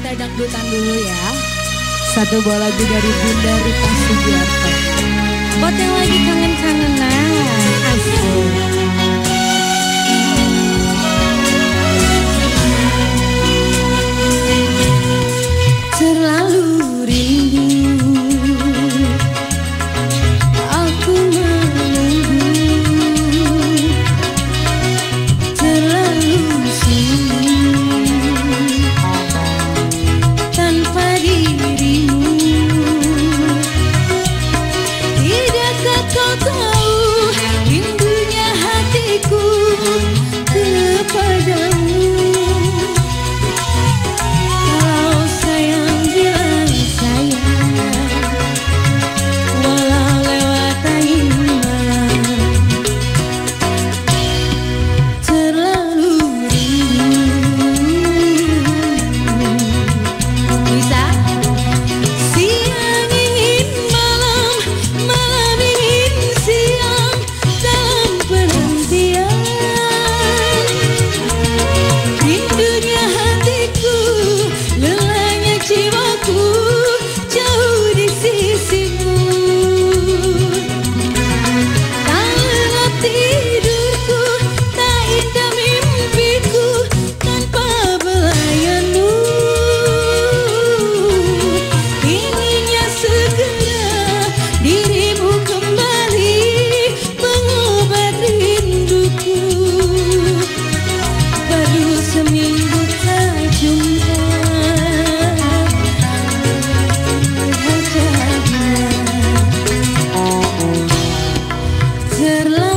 kita dangdutan dulu ya. Satu bola lagu dari Bunda Rita Sugiarto. Buat yang lagi. the hacerla.